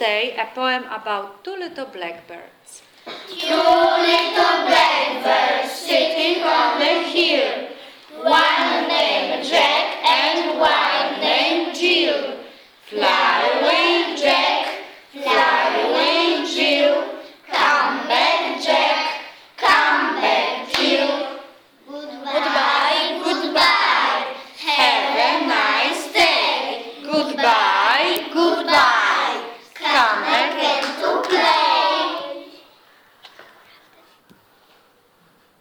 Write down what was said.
today a poem about two little blackbirds. Two little blackbirds sitting on the hill. One named Jack and one named Jill. Fly away, Jack, fly away, Jill. Come back, Jack, come back, Jill. Goodbye, goodbye. Have a nice day. Goodbye, goodbye.